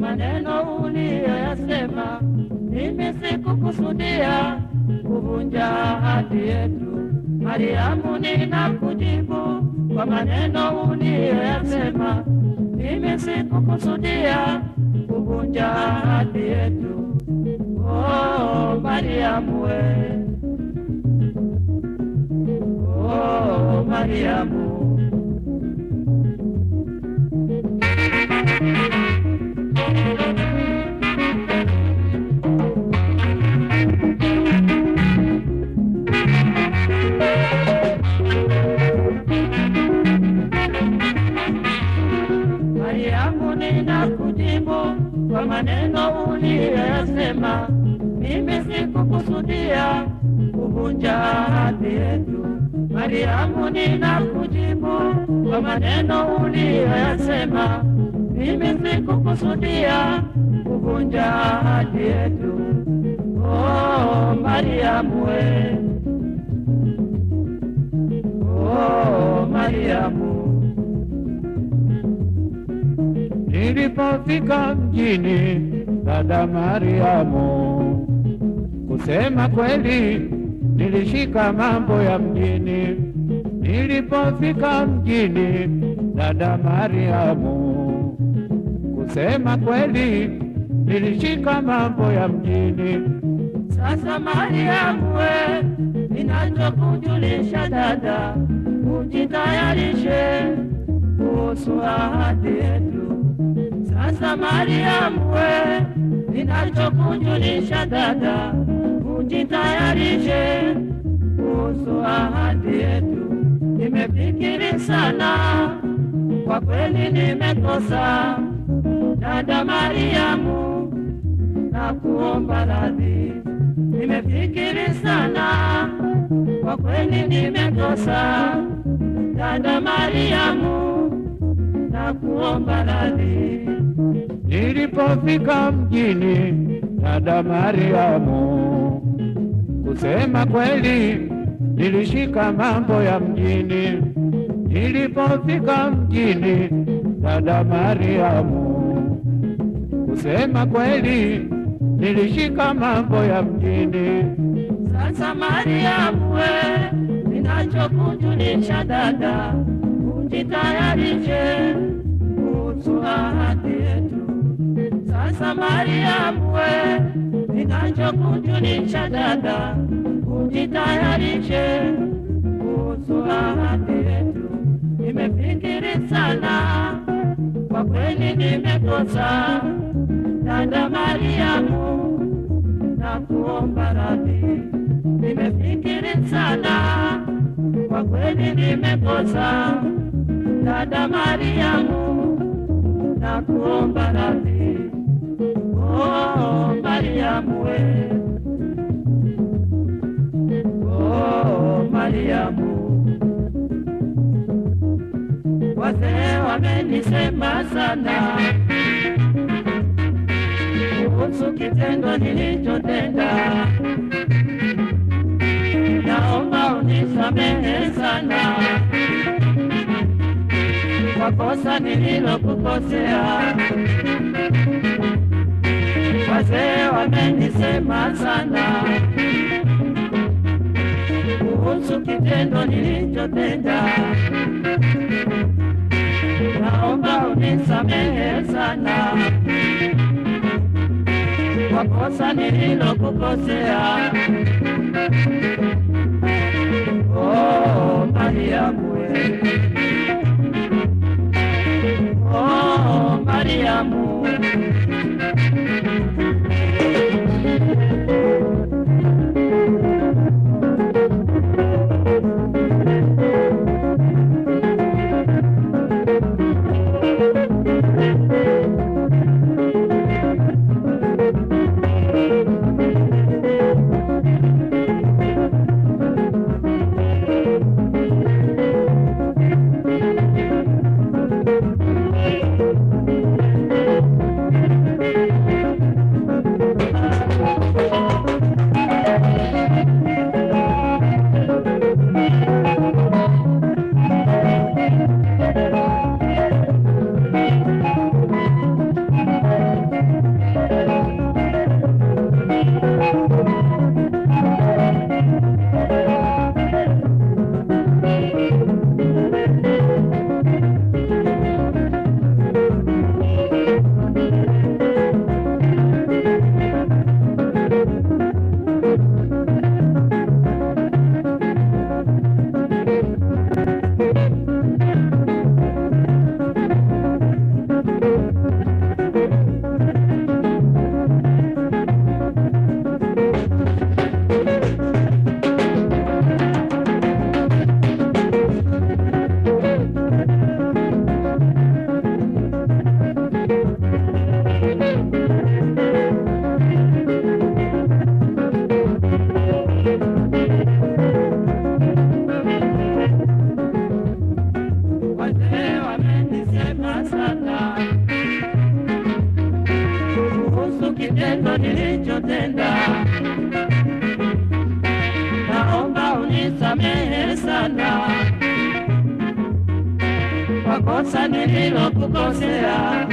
maneno uliyoyasema, mimi sikukusudia kuvunja ahadi yetu. Mariamu, ninakujibu kwa maneno uliyoyasema, mimi sikukusudia kuvunja ahadi yetu. Oh, Mariamu we. Oh, Mariamu. Mariamu, ninakujibu kwa maneno uliyoyasema, mimi sikukusudia kuvunja ahadi yetu. Mariamu, ninakujibu kwa maneno uliyoyasema, mimi sikukusudia kuvunja ahadi yetu. Oh, Mariamu we. Nilipofika mjini, dada Mariamu, kusema kweli nilishika mambo ya mjini. Nilipofika mjini, dada Mariamu, kusema kweli nilishika mambo ya mjini. Sasa Mariamu we, ninachokujulisha dada, ujitayarishe kuhusu ahadi yetu. Sasa mkwe, ninachokujulisha dada, ujitayarishe kuhusu ahadi yetu. Nimefikiri sana, kwa kweli nimekosa, dada Mariamu, na kuomba radhi. Nimefikiri sana, kwa kweli nimekosa, dada Mariamu, na kuomba radhi. Nilipofika mjini, dada Mariamu, kusema kweli nilishika mambo ya mjini. Nilipofika mjini, dada Mariamu, kusema kweli nilishika mambo ya mjini. Sasa Mariamu we, ninachokujulisha dada, ujitayarishe kuhusu ahadi yetu. Sasa Mariamu we, ninachokujulisha dada, ujitayarishe kuhusu ahadi yetu. Nimefikiri sana, kwa kweli nimekosa, dada Mariamu, na kuomba radhi. Nimefikiri sana, kwa kweli nimekosa, dada Mariamu, na kuomba radhi. Oh, Mariamu. Oh, Mariamu. Wazee wamenisema sana kuhusu kitendo nilichotenda. Naomba unisamehe sana kwa kosa nililokukosea. Nilichotenda. Naomba unisamehe sana kwa kosa nililokukosea. Oh, Mariamu. Oh, Mariamu. Changu kitendo nilichotenda, naomba unisamehe sana kwa kosa nililokukosea.